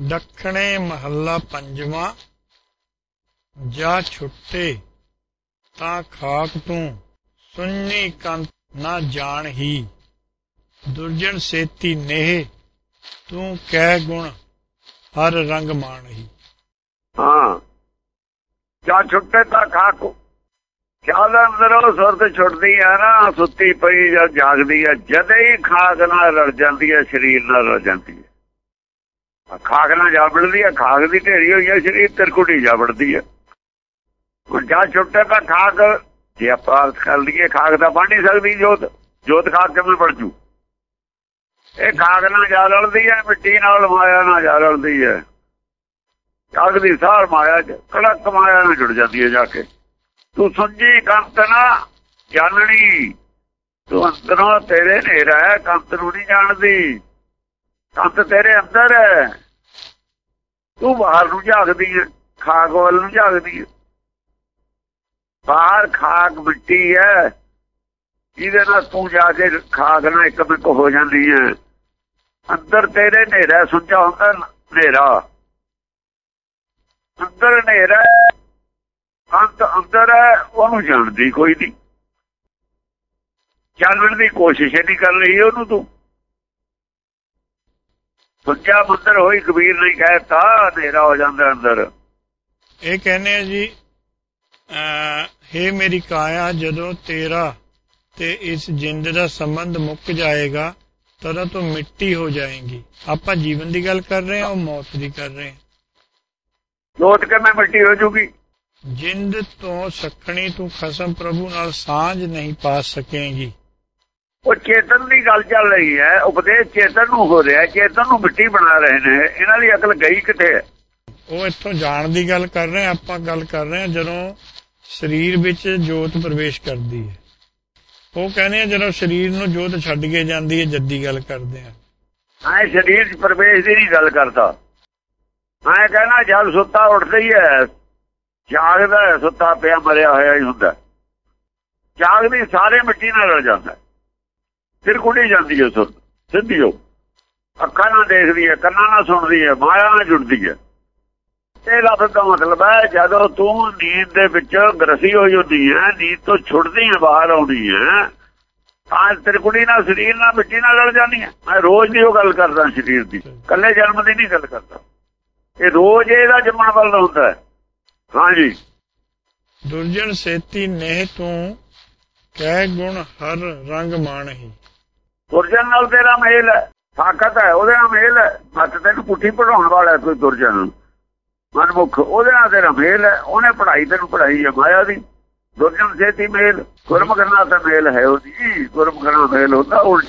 ਦੱਖਣੇ ਮਹੱਲਾ ਪੰਜਵਾਂ, ਜਾ ਛੁੱਟੇ, ਤਾਂ ਖਾਕ ਤੂੰ, ਸੁੰਨੀ ਕੰਤ ਨਾ ਜਾਣ ਹੀ। ਦੁਰਜਨ ਸੇਤੀ ਨੇਹ, ਤੂੰ ਕਹਿ ਗੁਣ, ਹਰ ਰੰਗ ਮਾਣ ਹੀ। ਹਾਂ। ਜਾਂ ਛੁੱਟੇ, ਤਾਂ ਖਾਕ ਖਿਆਲ ਅੰਦਰੋਂ, ਸੁਰਤ ਛੁੱਟਦੀ ਆ ਨਾ, ਸੁੱਤੀ ਪਈ ਜਾਂ ਜਾਗਦੀ ਆ, ਜਦੇ ਹੀ ਖਾਕ ਨਾਲ ਰਲ ਜਾਂਦੀ ਆ, ਸਰੀਰ ਨਾਲ ਰਲ ਜਾਂਦੀ ਆ ਖਾਕ ਨਾਲ ਜਾਬੜਦੀ ਆ ਖਾਕ ਦੀ ਢੇਰੀ ਹੋਈ ਆ ਸਰੀਰ ਤਰਕੁੜੀ ਜਾਬੜਦੀ ਆ। ਹੁਣ ਜਾਂ ਛੁੱਟੇ ਤਾਂ ਖਾਕ ਜੇ ਆਪਾਂ ਕਰ ਲਈਏ ਖਾਕ ਤਾਂ ਬਣ ਨਹੀਂ ਸਕਦੀ, ਜੋਤ। ਜੋਤ ਖਾਕ ਕਿਵੇਂ ਬਣ ਜੂ? ਇਹ ਖਾਕ ਨਾਲ ਜਾ ਰਲਦੀ ਆ, ਮਿੱਟੀ ਨਾਲ ਮਾਇਆ ਨਾਲ ਜਾ ਰਲਦੀ ਆ। ਅੱਗ ਦੀ ਸਾਰ ਮਾਇਆ ਚ, ਕੜਕ ਮਾਇਆ ਨਾਲ ਜੁੜ ਜਾਂਦੀ ਹੈ ਜਾ ਕੇ। ਤੂੰ ਸੁਣਜੀ ਕੰਤ ਨਾ ਜਾਣਣੀ ਤੂੰ ਅੰਦਰੋਂ ਤੇਰੇ ਨੇਰਾ ਕੰਤ ਨੂੰ ਨਹੀਂ ਜਾਣਦੀ। ਕੰਤ ਤੇਰੇ ਅੰਦਰ ਹੈ। ਤੂੰ ਬਾਹਰ ਨੂੰ ਝਾਕਦੀ ਹੈ ਖਾਕ ਵੱਲ ਨੂੰ ਝਾਕਦੀ ਹੈ ਬਾਹਰ ਖਾਕ ਮਿੱਟੀ ਹੈ। ਜਿਹਦੇ ਨਾਲ ਤੂੰ ਜਾ ਕੇ ਖਾਕ ਨਾਲ ਇੱਕ ਮਿੰਟ ਹੋ ਜਾਂਦੀ ਹੈ ਅੰਦਰ ਤੇਰੇ ਹਨੇਰਾ ਸੁੱਚਾ ਹੁੰਦਾ, ਹਨੇਰਾ। ਅੰਦਰ ਹਨੇਰਾ ਅੰਤ ਅੰਦਰ ਹੈ, ਉਹਨੂੰ ਜਾਣਦੀ ਕੋਈ ਨਹੀਂ। ਜਾਣਨ ਦੀ ਕੋਸ਼ਿਸ਼ ਨਹੀਂ ਕਰ ਰਹੀ ਉਹਨੂੰ ਤੂੰ। ਸੁੱਚਾ ਮੰਦਰ ਹੋਈ ਕਬੀਰ ਨਹੀਂ ਕਹਿਤਾ ਹਨੇਰਾ ਹੋ ਜਾਂਦਾ ਅੰਦਰ। ਇਹ ਕਹਿੰਦੇ ਆ ਜੀ ਹੇ ਮੇਰੀ ਕਾਇਆ ਜਦੋਂ ਤੇਰਾ ਤੇ ਇਸ ਜਿੰਦ ਦਾ ਸੰਬੰਧ ਮੁੱਕ ਜਾਏਗਾ ਤਦੋਂ ਤੂੰ ਮਿੱਟੀ ਹੋ ਜਾਏਗੀ। ਆਪਾਂ ਜੀਵਨ ਦੀ ਗੱਲ ਕਰ ਰਹੇ ਹਾਂ ਉਹ ਮੌਤ ਦੀ ਕਰ ਰਹੇ ਹਾਂ। ਲੋਟ ਕੇ ਮੈਂ ਮਿੱਟੀ ਹੋ ਜੂਗੀ? ਜਿੰਦ ਤੋਂ ਸਖਣੀ ਤੂੰ ਖਸਮ ਪ੍ਰਭੂ ਨਾਲ ਸਾਂਝ ਨਹੀਂ ਪਾ ਸਕੇਂਗੀ। ਉਹ ਚੇਤਨ ਦੀ ਗੱਲ ਚੱਲ ਰਹੀ ਹੈ ਉਪਦੇਸ਼ ਚੇਤਨ ਨੂੰ ਹੋ ਰਿਹਾ ਚੇਤਨ ਨੂੰ ਮਿੱਟੀ ਬਣਾ ਰਹੇ ਨੇ ਇਹਨਾਂ ਦੀ ਅਕਲ ਗਈ ਕਿੱਥੇ ਹੈ? ਉਹ ਇੱਥੋਂ ਜਾਣ ਦੀ ਗੱਲ ਕਰ ਰਹੇ ਆਪਾਂ ਗੱਲ ਕਰ ਰਹੇ ਹਾਂ ਜਦੋਂ ਸਰੀਰ ਵਿੱਚ ਜੋਤ ਪ੍ਰਵੇਸ਼ ਕਰਦੀ ਹੈ। ਉਹ ਕਹਿੰਦੇ ਆ ਜਦੋਂ ਸਰੀਰ ਨੂੰ ਜੋਤ ਛੱਡ ਕੇ ਜਾਂਦੀ ਹੈ ਜੱਦੀ ਗੱਲ ਕਰਦੇ ਆ ਐ ਸਰੀਰ 'ਚ ਪ੍ਰਵੇਸ਼ ਦੀ ਨਹੀਂ ਗੱਲ ਕਰਦਾ। ਮੈਂ ਕਹਿੰਦਾ ਜਦ ਸੁੱਤਾ ਉੱਠਦਾ ਹੀ ਹੈ ਜਾਗਦਾ ਹੈ ਸੁੱਤਾ ਪਿਆ ਮਰਿਆ ਹੋਇਆ ਹੀ ਹੁੰਦਾ। ਜਾਗਦੀ ਸਾਰੇ ਮਿੱਟੀ ਨਾਲ ਰਲ ਜਾਂਦਾ। ਫਿਰ ਕੁੜੀ ਜਾਂਦੀ ਹੈ ਸੁਣ ਸਿੱਧੀ ਹੋ। ਅੱਖਾਂ ਨਾਲ ਦੇਖਦੀ ਹੈ, ਕੰਨਾਂ ਨਾਲ ਸੁਣਦੀ ਹੈ, ਮਾਇਆ ਨਾਲ ਜੁੜਦੀ ਹੈ। ਇਹ ਲਫ਼ਜ਼ ਦਾ ਮਤਲਬ ਹੈ, ਜਦੋਂ ਤੂੰ ਨੀਂਦ ਦੇ ਵਿੱਚ ਗਰਸੀ ਹੋ ਜਾਂਦੀ ਹੈ, ਨੀਂਦ ਤੋਂ ਛੁੱਟਦੀ ਹੈ, ਬਾਹਰ ਆਉਂਦੀ ਹੈ, ਤਾਂ ਤੇਰੀ ਕੁੜੀ ਨਾਲ ਸਰੀਰ ਨਾਲ ਮਿੱਟੀ ਨਾਲ ਰਲ ਜਾਂਦੀ ਹੈ। ਮੈਂ ਰੋਜ਼ ਦੀ ਉਹ ਗੱਲ ਕਰਦਾ ਸਰੀਰ ਦੀ ਕੱਲੇ ਜਨਮ ਦੀ ਨਹੀਂ ਗੱਲ ਕਰਦਾ। ਇਹ ਰੋਜ਼ ਇਹਦਾ ਜੰਮਣ ਵੱਲ ਹੁੰਦਾ ਹਾਂਜੀ ਦੁਰਜਨ ਸੇਤੀ ਨੇ ਤੂੰ, ਕਹਿ ਗੁਣ ਹਰ ਰੰਗ ਮਾਣਹੀ। ਦੁਰਜਨ ਨਾਲ ਤੇਰਾ ਮੇਲ ਹੈ, ਤਾਕਤ ਹੈ, ਉਹਦੇ ਨਾਲ ਮੇਲ ਹੈ। ਮੱਤ ਤੈਨੂੰ ਪੁੱਠੀ ਪੜਾਉਣ ਵਾਲਾ ਕੋਈ ਦੁਰਜਨ ਮਨਮੁਖ, ਉਹਦੇ ਨਾਲ ਤੇਰਾ ਮੇਲ ਹੈ, ਉਹਨੇ ਪੜਾਈ ਤੈਨੂੰ ਪੜਾਈ ਹੈ ਮਾਇਆ ਦੀ। ਦੁਰਜਨ ਸੇਤੀ ਮੇਲ, ਗੁਰਮੁਖ ਨਾਲ ਤਾਂ ਮੇਲ ਹੈ ਉਹਦੀ। ਗੁਰਮੁਖ ਨਾਲ ਮੇਲ ਹੁੰਦਾ ਉਹ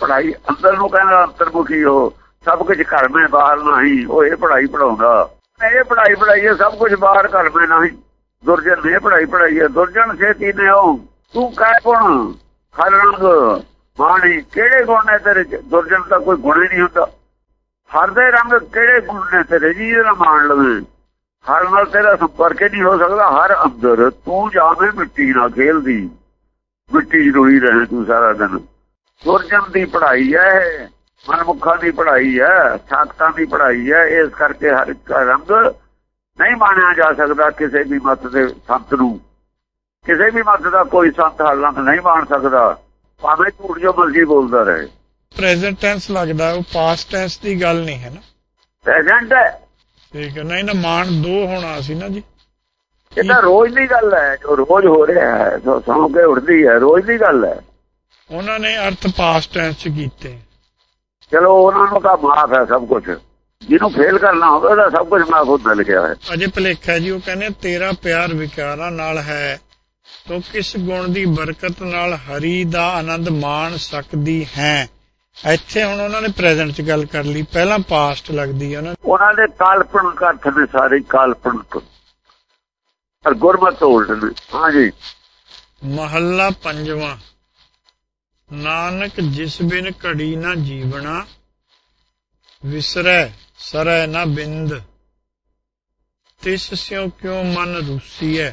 ਪੜਾਈ ਅੰਦਰ ਨੂੰ ਕਹਿੰਦਾ ਅੰਤਰਮੁਖੀ ਉਹ ਸਭ ਕੁਝ ਘਰ ਮੈਂ, ਬਾਹਰ ਨਹੀਂ, ਉਹ ਇਹ ਪੜਾਈ ਪੜਾਉਂਦਾ ਇਹ ਪੜਾਈ ਪੜਾਈ ਹੈ, ਸਭ ਕੁਝ ਬਾਹਰ ਘਰ ਮੈਂ ਨਹੀਂ। ਦੁਰਜਨ ਨੇ ਪੜਾਈ ਪੜਾਈ ਹੈ, ਦੁਰਜਨ ਸੇਤੀ ਨੇ ਉਹ। ਤੂੰ ਕਾਇ ਗੁਣ ਹਰ ਰੰਗ। ਮਾਣੀ ਕਿਹੜੇ ਗੁਣ ਨੇ ਤੇਰੇ ਦੁਰਜਨ ਦਾ ਕੋਈ ਗੁਣ ਹੀ ਨਹੀਂ ਹੁੰਦਾ। ਹਰ ਦੇ ਰੰਗ ਕਿਹੜੇ ਗੁਣ ਨੇ ਤੇਰੇ ਜੀ? ਇਹਦਾ ਮਾਣ ਲਵੇ। ਹਰ ਨਾਲ ਤੇਰਾ ਸੰਪਰਕ ਨਹੀਂ ਹੋ ਸਕਦਾ। ਹਰ ਅੰਦਰ ਤੂੰ ਜਾਵੇਂ ਮਿੱਟੀ ਨਾਲ ਖੇਲਦੀ। ਮਿੱਟੀ ਰੋਈ ਰਹੇ ਤੂੰ ਸਾਰਾ ਦਿਨ। ਦੁਰਜਨ ਦੀ ਪੜ੍ਹਾਈ ਹੈ ਮਨਮੁਖਾਂ ਦੀ ਪੜਾਈ ਹੈ ਸਾਖਤਾਂ ਦੀ ਪੜਾਈ ਹੈ ਇਸ ਕਰਕੇ ਹਰ ਇੱਕ ਰੰਗ ਨਹੀਂ ਮਾਣਿਆ ਜਾ ਸਕਦਾ ਕਿਸੇ ਵੀ ਮਤ ਦੇ ਸੰਤ ਨੂੰ। ਕਿਸੇ ਵੀ ਮਤ ਦਾ ਕੋਈ ਸੰਤ ਹਰ ਰੰਗ ਨਹੀਂ ਮਾਣ ਸਕਦਾ। ਭਾਵੇਂ ਝੂਠ ਜੋ ਮਰਜ਼ੀ ਬੋਲਦਾ ਰਹੇ। ਪ੍ਰੈਜ਼ੈਂਟ ਟੈਂਸ ਲੱਗਦਾ ਉਹ ਪਾਸਟ ਟੈਂਸ ਦੀ ਗੱਲ ਨਹੀਂ ਹੈ ਨਾ। ਪ੍ਰੈਜ਼ੈਂਟ ਹੈ। ਠੀਕ ਹੈ ਨਹੀਂ ਨਾ ਮਾਨ ਦੋ ਹੋਣਾ ਸੀ ਨਾ ਜੀ। ਇਹ ਤਾਂ ਰੋਜ਼ ਦੀ ਗੱਲ ਹੈ ਜੋ ਰੋਜ਼ ਹੋ ਰਿਹਾ ਹੈ ਜੋ ਸੌਂ ਕੇ ਉੱਠਦੀ ਹੈ ਰੋਜ਼ ਦੀ ਗੱਲ ਹੈ। ਉਹਨਾਂ ਨੇ ਅਰਥ ਪਾਸਟ ਟੈਂਸ ਚ ਕੀਤੇ। ਚਲੋ ਉਹਨਾਂ ਨੂੰ ਤਾਂ ਮਾਫ ਹੈ ਸਭ ਕੁਝ ਜਿਹਨੂੰ ਫੇਲ ਕਰਨਾ ਹੋਵੇ ਉਹਦਾ ਸਭ ਕੁਝ ਮਾਫ ਹੁੰਦਾ ਲਿਖਿਆ ਹੈ ਅਜੇ ਭਲੇਖਾ ਜੀ ਉਹ ਕਹਿੰਦੇ ਤੇਰਾ ਪਿਆਰ ਵਿਕਾਰਾਂ ਨਾਲ ਹੈ। ਤੋ ਕਿਸ ਗੁਣ ਦੀ ਬਰਕਤ ਨਾਲ ਹਰੀ ਦਾ ਆਨੰਦ ਮਾਣ ਸਕਦੀ ਹੈ। ਇੱਥੇ ਹੁਣ ਉਹਨਾਂ ਨੇ ਪ੍ਰੈਜ਼ੈਂਟ 'ਚ ਗੱਲ ਕਰ ਲਈ। ਪਹਿਲਾਂ ਪਾਸਟ ਲੱਗਦੀ ਹੈ ਉਹਨਾਂ ਉਹਨਾਂ ਦੇ ਕਾਲਪਨਿਕ ਅਰਥ ਨੇ ਸਾਰੇ ਕਾਲਪਨਿਕ। ਪਰ ਗੁਰਮਤ ਉਲਟ ਨੇ। ਹਾਂਜੀ ਮਹੱਲਾ ਪੰਜਵਾਂ। ਨਾਨਕ ਜਿਸ ਬਿਨ ਘੜੀ ਨਾ ਜੀਵਣਾ ਵਿਸਰੈ ਸਰੈ ਨਾ ਬਿੰਦ। ਤਿਸ ਸਿਉ ਕਿਉ ਮਨ ਰੂਸੀਐ?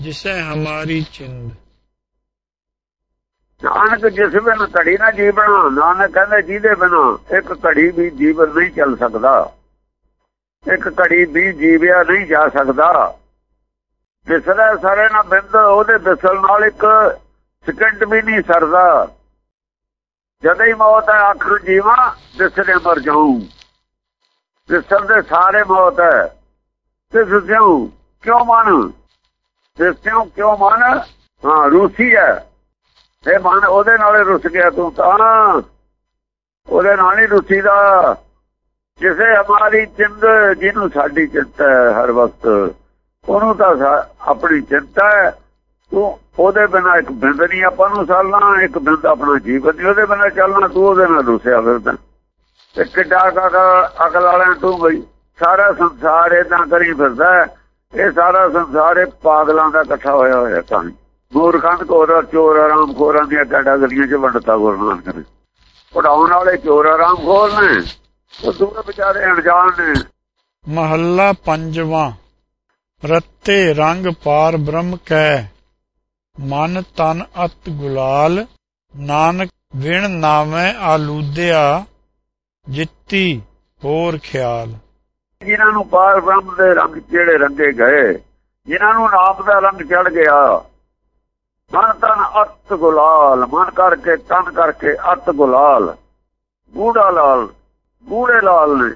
ਜਿਸੈ ਹਮਾਰੀ ਚਿੰਦ। ਨਾਨਕ ਜਿਸ ਬਿਨ ਘੜੀ ਨਾ ਜੀਵਣਾ, ਨਾਨਕ ਕਹਿੰਦੇ ਜਿਹਦੇ ਬਿਨਾ ਇੱਕ ਘੜੀ ਵੀ ਜੀਵਨ ਨਹੀਂ ਚੱਲ ਸਕਦਾ। ਇੱਕ ਘੜੀ ਵੀ ਜੀਵਿਆ ਨਹੀਂ ਜਾ ਸਕਦਾ। ਦਿਸਦਾ ਸਾਰੇ ਨਾਲ ਬਿੰਦ, ਉਹਦੇ ਦਿਸਣ ਨਾਲ ਇੱਕ ਸਕਿੰਟ ਵੀ ਨਹੀਂ ਸਰਦਾ। ਜਦੋਂ ਹੀ ਮੌਤ ਹੈ, ਆਖਰ ਜੀਵਾਂ ਦਿਸਦੇ ਮਰ ਜਾਉ ਦਿਸਣ ਦੇ ਸਾਰੇ ਮੌਤ ਹੈ ਤੇ ਸਿਉ ਕਿਉਂ ਮਨ? ਸਿਉ ਕਿਉਂ ਮਨ? ਹਾਂ, ਰੂਸੀ ਹੈ। ਇਹ ਮਨ ਉਹਦੇ ਨਾਲ ਰੁੱਸ ਗਿਆ ਤੂੰ ਤਾਂ। ਉਹਦੇ ਨਾਲ ਹੀ ਰੁੱਸੀ ਦਾ। ਜਿਸੇ ਹਮਾਰੀ ਚਿੰਦ ਜਿਹਨੂੰ ਸਾਡੀ ਚਿੰਤਾ ਹਰ ਵਕਤ, ਉਹਨੂੰ ਤਾਂ ਆਪਣੀ ਚਿੰਤਾ ਹੈ। ਤੂੰ ਉਹਦੇ ਬਿਨਾ ਇੱਕ ਬਿੰਦ ਨਹੀਂ ਆਪਾਂ ਨੂੰ ਸਾਲਣਾ ਇੱਕ ਬਿੰਦ ਆਪਣਾ ਜੀਵਨ ਨਹੀਂ ਉਹਦੇ ਬਿਨਾ ਚੱਲਣਾ, ਤੂੰ ਉਹਦੇ ਨਾਲ ਰੁੱਸਿਆ ਫਿਰਦਾ। ਤੇ ਕਿੱਡਾ ਅਕਲ ਵਾਲਿਆਂ ਤੂੰ ਬਈ, ਸਾਰਾ ਸੰਸਾਰ ਇਦਾਂ ਕਰੀ ਫਿਰਦਾ ਇਹ ਸਾਰਾ ਸੰਸਾਰ ਇਹ ਪਾਗਲਾਂ ਦਾ ਇਕੱਠਾ ਹੋਇਆ ਹੋਇਆ ਤਾਂ ਮੂਰਖਾਂ, ਕੋਰ, ਚੋਰ ਆਰਾਮ ਖੋਰਾਂ ਦੀਆਂ ਕੈਟਾਗਰੀਆਂ 'ਚ ਵੰਡਤਾ ਗੁਰੂ ਨਾਨਕ ਨੇ। ਪੜਾਉਣ ਵਾਲੇ ਚੋਰ ਆਰਾਮ ਖੋਰ ਨੇ। ਉਹ ਦੂਰੇ ਵਿਚਾਰੇ ਅਣਜਾਣ ਨੇ। ਮਹੱਲਾ ਪੰਜਵਾਂ। ਰੱਤੇ ਰੰਗ ਪਾਰ ਬ੍ਰਹਮ ਕੈ। ਮਨ ਤਨ ਅਤ ਗੁਲਾਲ। ਨਾਨਕ ਵਿਣ ਨਾਵੇਂ ਆਲੂਦਿਆ। ਜਿੱਤੀ ਹੋਰ ਖਿਆਲ। ਜਿਨ੍ਹਾਂ ਨੂੰ ਪਾਰ ਬ੍ਰਹਮ ਦੇ ਰੰਗ ਜਿਹੜੇ ਰੰਗੇ ਗਏ, ਜਿਨ੍ਹਾਂ ਨੂੰ ਨਾਮ ਦਾ ਰੰਗ ਚੜ ਗਿਆ, ਮਨ ਤਨ ਅਤ ਗੁਲਾਲ, ਮਨ ਕਰਕੇ ਤਨ ਕਰਕੇ ਅਤ ਗੁਲਾਲ। ਗੂੜਾ ਲਾਲ ਗੂੜੇ ਲਾਲ ਨੇ।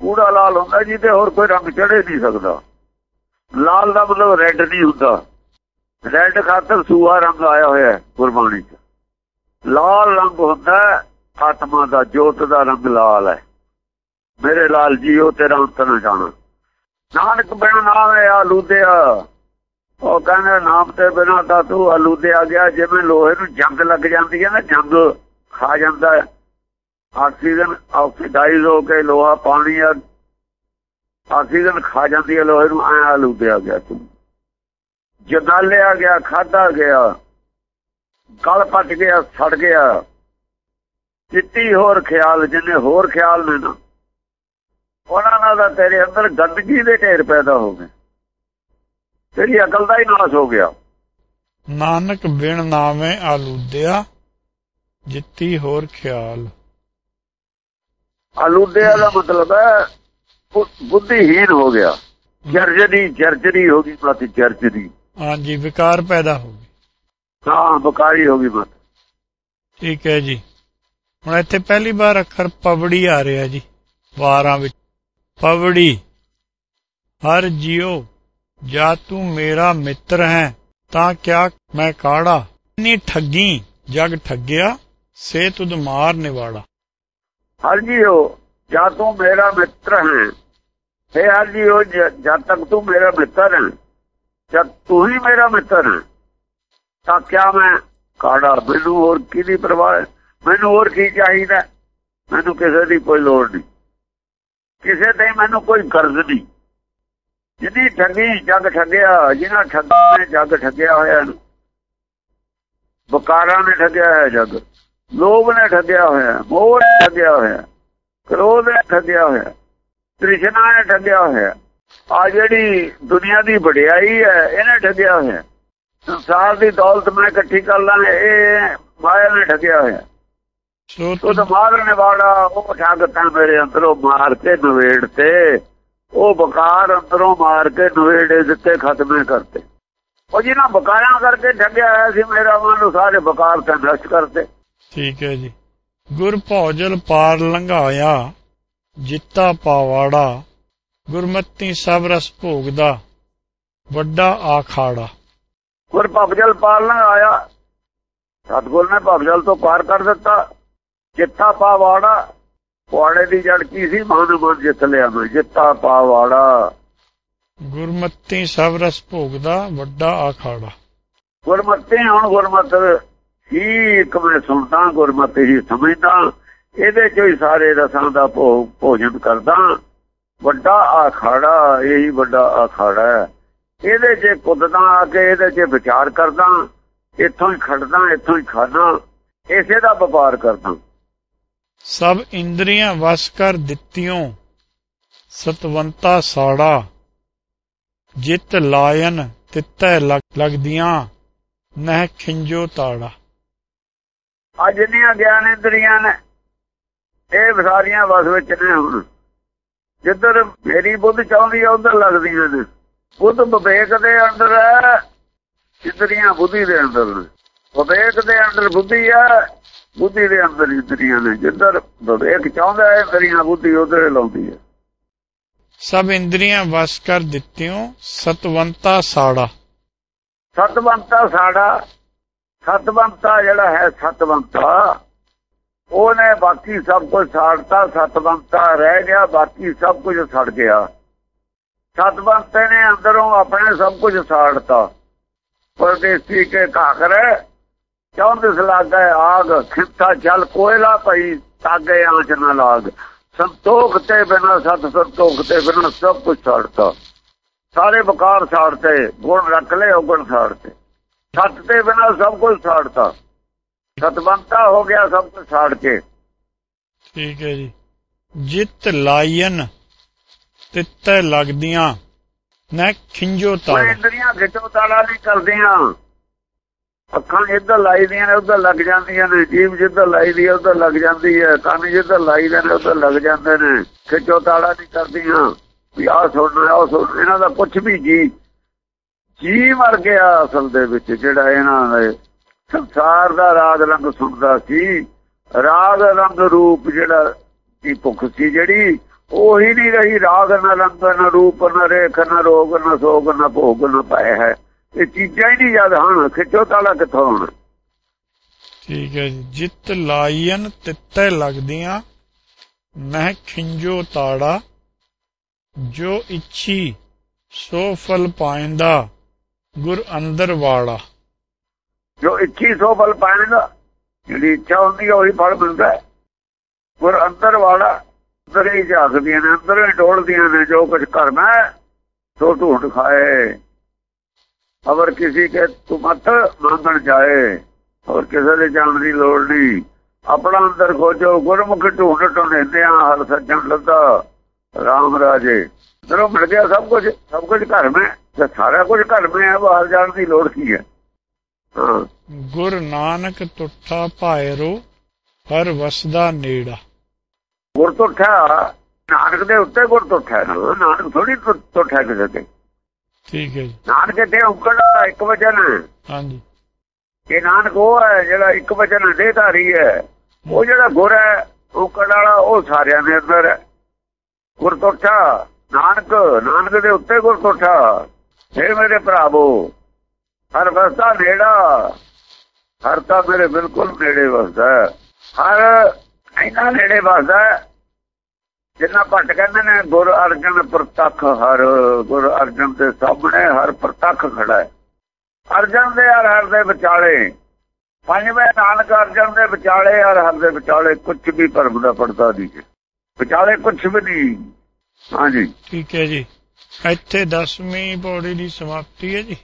ਗੂੜਾ ਲਾਲ ਹੁੰਦਾ ਜਿਹਦੇ ਹੋਰ ਕੋਈ ਰੰਗ ਚੜੇ ਨਹੀਂ ਸਕਦਾ। ਲਾਲ ਦਾ ਮਤਲਬ ਰੈੱਡ ਨਹੀਂ ਹੁੰਦਾ। ਰੈੱਡ ਖਾਤਰ ਸੂਆ ਰੰਗ ਆਇਆ ਹੋਇਆ ਗੁਰਬਾਣੀ 'ਚ। ਲਾਲ ਰੰਗ ਹੁੰਦਾ ਆਤਮਾ ਦਾ ਜੋਤ ਦਾ ਰੰਗ ਲਾਲ ਹੈ। ਮੇਰੇ ਲਾਲ ਜੀਓ ਤੇਰਾ ਅੰਤ ਨਾ ਜਾਣਾ। ਨਾਨਕ ਬਿਨ ਨਾਮ ਆਲੂਦਿਆ। ਉਹ ਕਹਿੰਦੇ ਨਾਮ ਤੇ ਬਿਨਾ ਤਾਂ ਤੂੰ ਆਲੂਦਿਆ ਗਿਆ। ਜਿਵੇਂ ਲੋਹੇ ਨੂੰ ਜੰਗ ਲੱਗ ਜਾਂਦੀ ਹੈ ਨਾ, ਜੰਗ ਖਾ ਜਾਂਦਾ ਹੈ। ਆਕਸੀਜਨ ਆਕਸੀਡਾਈਜ਼ ਹੋ ਕੇ ਲੋਹਾ ਪਾਣੀ ਆ। ਆਕਸੀਜਨ ਖਾ ਜਾਂਦੀ ਹੈ ਲੋਹੇ ਨੂੰ, ਐ ਆਲੂਦਿਆ ਗਿਆ ਤੂੰ। ਜਗਾਲਿਆ ਗਿਆ ਖਾਦਾ ਗਿਆ। ਗਲ ਪੱਟ ਗਿਆ, ਸੜ ਗਿਆ। ਚਿੱਟੀ ਹੋਰ ਖਿਆਲ, ਜਿੰਨੇ ਹੋਰ ਖਿਆਲ ਨੇ ਨਾ। ਉਹਨਾਂ ਨਾਲ ਤਾਂ ਤੇਰੇ ਅੰਦਰ ਗੰਦਗੀ ਦੇ ਢੇਰ ਪੈਦਾ ਹੋ ਗਏ। ਤੇਰੀ ਅਕਲ ਦਾ ਹੀ ਨਾਸ ਹੋ ਗਿਆ। ਨਾਨਕ ਬਿਨ ਨਾਵੇਂ ਆਲੂਦਿਆ ਜਿੱਤੀ ਹੋਰ ਖਿਆਲ। ਆਲੂਦਿਆ ਦਾ ਮਤਲਬ ਹੈ ਬੁੱਧੀਹੀਨ ਹੋ ਗਿਆ। ਜਰਜਰੀ ਜਰਜਰੀ ਹੋ ਗਈ ਮਤ ਜਰਜਰੀ। ਹਾਂਜੀ ਵਿਕਾਰ ਪੈਦਾ ਹੋ ਗਏ ਹਾਂ ਬੁਕਾਰੀ ਹੋ ਗਈ ਮਤ ਠੀਕ ਹੈ ਜੀ। ਹੁਣ ਇੱਥੇ ਪਹਿਲੀ ਵਾਰ ਅੱਖਰ ਪਵੜੀ ਆ ਰਿਹਾ ਜੀ ਵਾਰਾਂ ਵਿੱਚ। ਪਵੜੀ, ਹਰ ਜਿਉ ਜਾਂ ਤੂੰ ਮੇਰਾ ਮਿੱਤਰ ਹੈ, ਤਾਂ ਕਿਆ ਮੈਂ ਕਾੜਾ? ਨੀ ਠੱਗੀ, ਜਗ ਠੱਗਿਆ ਸੇ ਤੁਧ ਮਾਰ ਨਿਵਾੜਾ। ਹਰ ਜਿਉ ਜਾਂ ਤੂੰ ਮੇਰਾ ਮਿੱਤਰ ਹੈ। हे ਹਰ ਜਿਉ ਜਦ ਤੱਕ ਤੂੰ ਮੇਰਾ ਮਿੱਤਰ ਹੈ, ਜਦ ਤੂੰ ਹੀ ਮੇਰਾ ਮਿੱਤਰ ਹੈ, ਤਾਂ ਕਿਆ ਮੈਂ ਕਾੜਾ? ਮੈਨੂੰ ਹੋਰ ਕਿਹਦੀ ਪਰਵਾਹ ਮੈਨੂੰ ਹੋਰ ਕੀ ਚਾਹੀਦਾ? ਮੈਨੂੰ ਕਿਸੇ ਦੀ ਕੋਈ ਲੋੜ ਨਹੀਂ। ਕਿਸੇ ਤੇ ਮੈਨੂੰ ਕੋਈ ਗਰਜ਼ ਨਹੀਂ। ਜਿਹਦੀ ਠੱਗੀ ਜੱਗ ਠੱਗਿਆ ਜਿਹਨਾਂ ਠੱਗਾਂ ਨੇ ਜੱਗ ਠੱਗਿਆ ਹੋਇਆ ਬਕਾਰਾਂ ਨੇ ਠੱਗਿਆ ਹੋਇਆ ਜੱਗ, ਲੋਭ ਨੇ ਠੱਗਿਆ ਹੋਇਆ, ਮੋਹ ਨੇ ਠੱਗਿਆ ਹੋਇਆ, ਕ੍ਰੋਧ ਨੇ ਠੱਗਿਆ ਹੋਇਆ, ਤ੍ਰਿਸ਼ਨਾ ਨੇ ਠੱਗਿਆ ਹੋਇਆ। ਆ ਜਿਹੜੀ ਦੁਨੀਆ ਦੀ ਵਡਿਆਈ ਹੈ, ਇਹਨੇ ਠੱਗਿਆ ਹੋਇਆ। ਸੰਸਾਰ ਦੀ ਦੌਲਤ ਮੈਂ ਇਕੱਠੀ ਕਰ ਲਾਂ, ਇਹ ਮਾਇਆ ਨੇ ਠੱਗਿਆ ਹੋਇਆ। ਉਹ ਤਾਂ ਮਾਰਨ ਵਾਲਾ ਉਹ ਠੱਗ ਤਾਂ ਮੇਰੇ ਅੰਦਰੋਂ ਮਾਰ ਕੇ ਨਵੇੜ ਤੇ ਉਹ ਬਕਾਰ ਅੰਦਰੋਂ ਮਾਰ ਕੇ ਨਵੇੜੇ ਦਿੱਤੇ ਖਤਮੇ ਕਰਤੇ। ਉਹ ਜਿਹਨਾਂ ਬਕਾਰਾਂ ਕਰਕੇ ਠੱਗਿਆ ਹੋਇਆ ਸੀ ਮੇਰਾ ਮਨ ਸਾਰੇ ਬਕਾਰ ਤਾਂ ਨਸ਼ਟ ਕਰਤੇ। ਠੀਕ ਹੈ ਜੀ। ਗੁਰ ਭੌਜਲ ਪਾਰ ਲੰਘਾਇਆ ਜਿੱਤਾ ਪਾਵਾੜਾ ਗੁਰਮਤੀ ਸਭ ਰਸ ਭੋਗਦਾ ਵੱਡਾ ਆਖਾੜਾ। ਗੁਰ ਭਵਜਲ ਪਾਰ ਲੰਘਾਇਆ ਸਤਗੁਰ ਨੇ ਭਵਜਲ ਤੋਂ ਪਾਰ ਕਰ ਦਿੱਤਾ। ਜਿੱਤਾ ਪਾਵਾੜਾ ਵਾੜੇ ਦੀ ਜੜ ਕੀ ਸੀ? ਮਨ ਮਨ ਜਿੱਤ ਲਿਆ ਮੈਂ। ਜਿੱਤਾ ਪਾਵਾੜਾ। ਗੁਰਮਤੀ ਸਭ ਰਸ ਭੋਗਦਾ ਵੱਡਾ ਆਖਾੜਾ। ਗੁਰਮਤਿ ਹੁਣ ਗੁਰਮਤ ਹੀ ਇੱਕ ਮੈਂ ਸੁਣਦਾ ਗੁਰਮਤ ਹੀ ਸਮਝਦਾ। ਇਹਦੇ ਚੋਂ ਹੀ ਸਾਰੇ ਰਸਾਂ ਦਾ ਭੋਜਨ ਕਰਦਾ। ਵੱਡਾ ਆਖਾੜਾ ਇਹੀ ਵੱਡਾ ਆਖਾੜਾ ਹੈ। ਇਹਦੇ 'ਚ ਕੁੱਦਦਾ ਆ ਕੇ ਇਹਦੇ 'ਚ ਵਿਚਾਰ ਕਰਦਾ। ਇੱਥੋਂ ਹੀ ਖੜਦਾ ਇੱਥੋਂ ਹੀ ਖਾਣਾ ਇਸੇ ਦਾ ਵਪਾਰ ਕਰਦਾ। ਸਭ ਇੰਦਰੀਆਂ ਵਸ ਕਰ ਦਿੱਤੀਆਂ ਸਤਵੰਤਾ ਸਾੜਾ। ਜਿਤ ਲਾਇਨ ਤਿੱਤੈ ਲਗਦੀਆਂ, ਨਹਿ ਖਿੰਜੋ ਤਾੜਾ। ਅੱਜ ਦੀਆਂ ਗਿਆਨ ਇੰਦਰੀਆਂ ਨੇ, ਇਹ ਵਿਸਾਰੀਆਂ ਵਸ ਵਿੱਚ ਨੇ ਹੁਣ। ਜਿੱਧਰ ਮੇਰੀ ਬੁੱਧ ਚਾਹੁੰਦੀ ਆ, ਉਧਰ ਲੱਗਦੀਆਂ ਨੇ ਬੁੱਧ ਵਿਵੇਕ ਦੇ ਅੰਦਰ ਹੈ, ਇੰਦਰੀਆਂ ਬੁੱਧੀ ਦੇ ਅੰਦਰ ਨੇ। ਵਿਵੇਕ ਦੇ ਅੰਦਰ ਬੁੱਧੀ ਆ ਬੁੱਧੀ ਦੇ ਅੰਦਰ ਇੰਦਰੀਆਂ ਨੇ। ਜਿੱਧਰ ਵਿਵੇਕ ਚਾਹੁੰਦਾ ਹੈ ਇੰਦਰੀਆਂ ਬੁੱਧੀ ਉਧਰ ਲਾਉਂਦੀ ਹੈ। ਸਭ ਇੰਦਰੀਆਂ ਵਸ ਕਰ ਦਿੱਤਿਓ ਸਤਵੰਤਾ ਸਾੜਾ। ਸਤਵੰਤਾ ਸਾਡਾ ਸਤਵੰਤਾ ਜਿਹੜਾ ਹੈ ਸਤਵੰਤਾ ਉਹਨੇ ਬਾਕੀ ਸਭ ਕੁਝ ਸਾੜਤਾ ਸਤਵੰਤਾ ਰਹਿ ਗਿਆ ਬਾਕੀ ਸਭ ਕੁਝ ਸੜ ਗਿਆ। ਸਤਵੰਤੇ ਨੇ ਅੰਦਰੋਂ ਆਪਣੇ ਸਭ ਕੁਝ ਸਾੜਤਾ। ਪਰਦੇਸੀ ਕੇ ਕਾਕਰ ਚੌਂਦਸ ਲੱਗਾ ਆਗ ਖਿੱਤਾ ਜਲ ਕੋਇਲਾ ਪਈ ਤਾਗੇ ਆਂਚ ਨਾ ਲਾਗ ਸੰਤੋਖ ਤੇ ਬਿਨਾ ਸਤ ਸੰਤੋਖ ਤੇ ਬਿਨਾ ਸਭ ਕੁਝ ਛੱਡਤਾ ਸਾਰੇ ਬਕਾਰ ਛੱਡਤੇ ਗੁਣ ਰੱਖ ਲੈ ਔਗਣ ਛੱਡਤੇ ਸਤ ਤੇ ਬਿਨਾ ਸਭ ਕੁਝ ਛੱਡਤਾ ਸਤਵੰਤਾ ਹੋ ਗਿਆ ਸਭ ਕੁਝ ਛੱਡ ਕੇ। ਠੀਕ ਹੈ ਜੀ। ਜਿਤ ਲਾਇਨ ਤਿੱਤੇ ਲੱਗਦੀਆਂ। ਨਾ ਖਿੰਜੋ ਤਾੜ ਇੰਦਰੀਆਂ ਖਿੱਚੋ ਤਾਲਾ ਨਹੀਂ ਕਰਦੀਆਂ। ਅੱਖਾਂ ਇੱਧਰ ਲਾਈਦੀਆਂ ਨੇ ਉੱਧਰ ਲੱਗ ਜਾਂਦੀਆਂ ਨੇ। ਜੀਭ ਜਿੱਧਰ ਲਾਈਦੀ ਹੈ ਉੱਧਰ ਲੱਗ ਜਾਂਦੀ ਹੈ ਕੰਨ ਜਿੱਧਰ ਲਾਈਦੇ ਨੇ ਉੱਧਰ ਲੱਗ ਜਾਂਦੇ ਨੇ। ਖਿੱਚੋ ਤਾਲਾ ਨਹੀਂ ਕਰਦੀਆਂ। ਵੀ ਆਹ ਸੁਣਨਾ ਉਹ ਸੁਣ। ਇਹਨਾਂ ਦਾ ਕੁਝ ਵੀ ਜੀ। ਜੀ ਮਰ ਗਿਆ ਅਸਲ ਦੇ ਵਿੱਚ, ਜਿਹੜਾ ਇਹਨਾਂ ਦੇ ਸੰਸਾਰ ਦਾ ਰਾਗ ਰੰਗ ਸੁਣਦਾ ਸੀ। ਰਾਗ ਰੰਗ ਰੂਪ ਜਿਹੜਾ ਦੀ ਭੁੱਖ ਸੀ ਜਿਹੜੀ, ਉਹੀ ਨਹੀਂ ਰਹੀ। ਰਾਗ ਨਾ ਰੰਗ, ਨਾ ਰੂਪ, ਨਾ ਰੇਖ, ਨਾ ਰੋਗ, ਨਾ ਸੋਗ, ਨਾ ਭੋਗ, ਨਾ ਪਾਏ ਹੈ। ਇਹ ਚੀਜ਼ਾਂ ਹੀ ਨਹੀਂ ਯਾਦ ਹਨ ਖਿੱਚੋ ਤਾਲਾ ਕਿੱਥੋਂ ਠੀਕ ਹੈ ਜਿਤ ਲਾਇਨ ਤਿੱਤੇ ਲੱਗਦੀਆਂ ਮਹਿ ਖਿੰਜੋ ਤਾੜਾ ਜੋ ਇੱਛੀ ਸੋ ਫਲ ਪਾਇੰਦਾ ਗੁਰ ਅੰਦਰ ਵਾੜਾ। ਜੋ 2100 ਬਲ ਪਾਏਗਾ ਜਿਹੜੀ ਇੱਛਾ ਹੁੰਦੀ ਹੈ ਉਹੀ ਫਲ ਮਿਲਦਾ ਗੁਰ ਅੰਦਰ ਵਾਲਾ ਅੰਦਰ ਹੀ ਝਾਕਦੀਆਂ ਨੇ ਅੰਦਰ ਹੀ ਡੋਲਦੀਆਂ ਨੇ ਜੋ ਕੁਝ ਕਰਨਾ ਸੋ ਢੂੰਡ ਖਾਏ। ਅਗਰ ਕਿਸੇ ਕੇ ਤੂੰ ਮਤ ਮੰਗਣ ਜਾਏ ਔਰ ਕਿਸੇ ਦੇ ਜਾਣ ਦੀ ਲੋੜ ਨਹੀਂ। ਆਪਣਾ ਅੰਦਰ ਖੋਜੋ ਗੁਰਮੁਖ ਢੂੰਡ ਢੂੰਡਦੇ ਆ ਹਰ ਸੱਜਣ ਲੱਦਾ। ਰਾਮ ਰਾਜੇ ਜਦੋਂ ਮਿਲ ਗਿਆ ਸਭ ਕੁਝ ਸਭ ਕੁਝ ਘਰ ਮੈਂ ਤੇ ਸਾਰਾ ਕੁਝ ਘਰ ਮੈਂ ਹੈ ਬਾਹਰ ਜਾਣ ਦੀ ਲੋੜ ਕੀ ਹੈ? ਗੁਰ ਨਾਨਕ ਤੁਠਾ ਭਾਇਰੋ ਹਰ ਵਸਦਾ ਨੇੜਾ। ਗੁਰ ਤੋਂ ਠਾ ਨਾਨਕ ਦੇ ਉੱਤੇ ਗੁਰ ਤੋਂ ਠਾ ਨਾ ਨਾਨਕ ਥੋੜੀ ਤੋਂ ਠਾ ਕਿਸੇ ਤੇ। ਠੀਕ ਹੈ ਜੀ ਨਾਨਕ ਤੇ ਉਕੜ ਦਾ ਇੱਕ ਵਚਨ। ਹਾਂਜੀ ਇਹ ਨਾਨਕ ਉਹ ਹੈ ਜਿਹੜਾ ਇੱਕ ਵਚਨ ਦੇਧਾਰੀ ਹੈ ਉਹ ਜਿਹੜਾ ਗੁਰ ਹੈ ਉਕੜ ਵਾਲਾ ਉਹ ਸਾਰਿਆਂ ਦੇ ਅੰਦਰ ਹੈ ਗੁਰ ਤੋਂ ਠਾ ਨਾਨਕ ਨਾਨਕ ਦੇ ਉੱਤੇ ਗੁਰ ਤੋਂ ਠਾ ਇਹ ਮੇਰੇ ਭਰਾਵੋ ਹਰ ਵਸਦਾ ਨੇੜਾ ਹਰ ਤਾਂ ਮੇਰੇ ਬਿਲਕੁਲ ਨੇੜੇ ਵਸਦਾ। ਹਰ ਇੰਨਾ ਨੇੜੇ ਵਸਦਾ ਜਿੰਨਾ ਭੱਟ ਕਹਿੰਦੇ ਨੇ ਗੁਰ ਅਰਜਨ ਪ੍ਰਤੱਖ, ਹਰ ਗੁਰ ਅਰਜਨ ਦੇ ਸਾਹਮਣੇ ਹਰ ਪ੍ਰਤੱਖ ਖੜਾ ਹੈ। ਅਰਜਨ ਦੇ ਹਰ ਹਰ ਦੇ ਵਿਚਾਲੇ, ਪੰਜਵੇਂ ਨਾਨਕ ਅਰਜਨ ਦੇ ਵਿਚਾਲੇ, ਹਰ ਹਰ ਦੇ ਵਿਚਾਲੇ ਕੁਝ ਵੀ ਭਰਮ ਦਾ ਪੜਦਾ ਨਹੀਂ ਵਿਚਾਲੇ ਕੁਝ ਵੀ ਨਹੀਂ। ਹਾਂਜੀ। ਠੀਕ ਹੈ ਜੀ। ਇੱਥੇ 10ਵੀਂ ਪੌੜੀ ਦੀ ਸਮਾਪਤੀ ਹੈ ਜੀ।